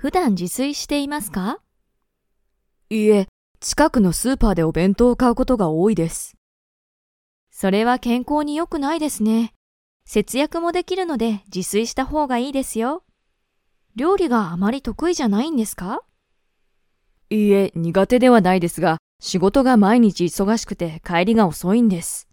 普段自炊していますか？いいえ、近くのスーパーでお弁当を買うことが多いです。それは健康に良くないですね。節約もできるので自炊した方がいいですよ。料理があまり得意じゃないんですか？いいえ、苦手ではないですが、仕事が毎日忙しくて帰りが遅いんです。